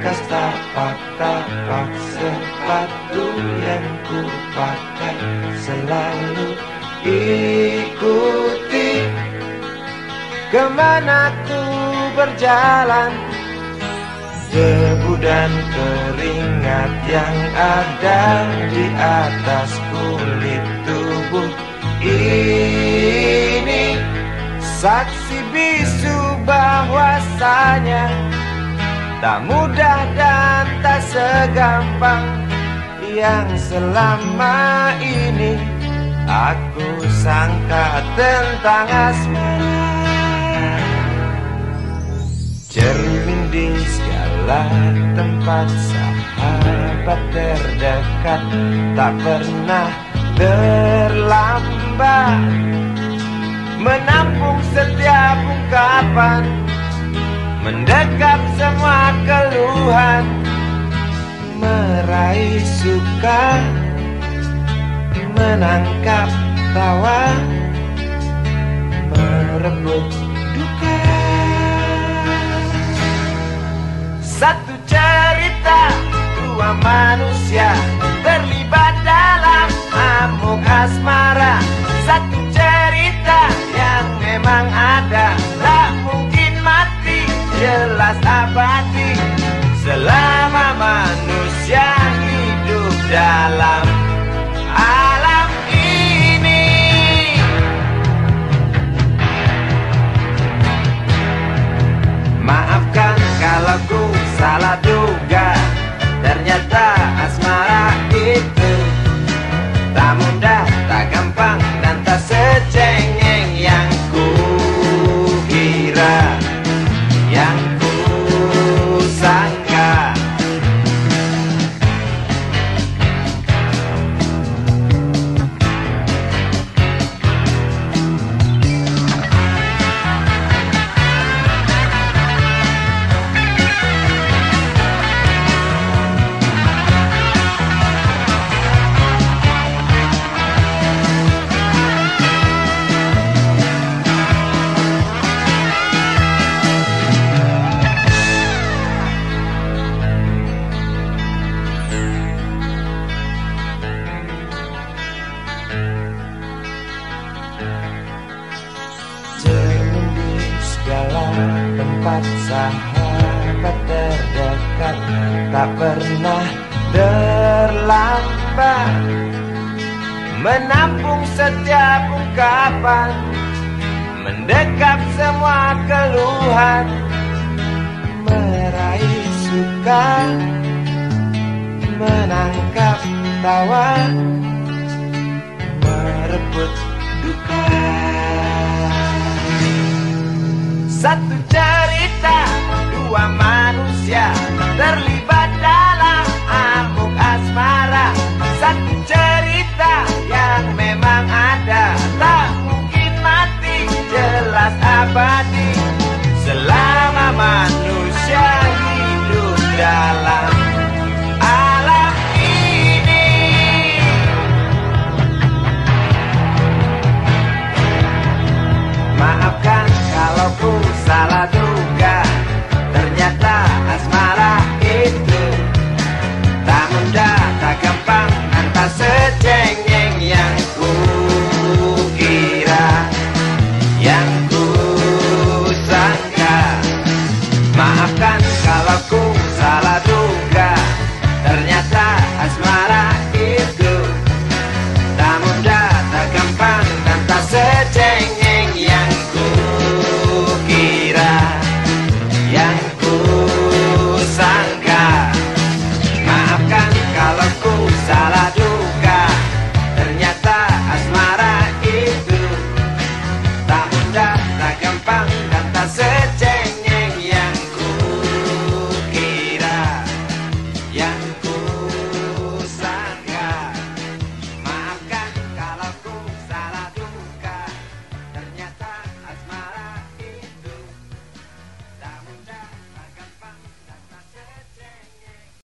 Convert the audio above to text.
bekas tapak-tapak sepatu yang ku pakai selalu ikuti. Ke mana ku berjalan? Debu dan keringat yang ada di atas kulit tubuh ini. Saksi bisu bahwasanya Tak mudah dan tak segampang Yang selama ini Aku sangka tentang asmara. Cermin di segala tempat Sahabat terdekat Tak pernah terlambat. Menampung setiap ungkapan Mendekap semua keluhan Meraih suka Menangkap tawa Merebut duka. Satu cerita Jelas abadi Selama manusia hidup dalam alam ini. Maafkan kalau ku salah duga tempat sahabat terdekat Tak pernah terlambat Menampung setiap ungkapan Mendekap semua keluhan Meraih suka Menangkap tawa Merebut duka. Satu alam Maafkan kalau ku salah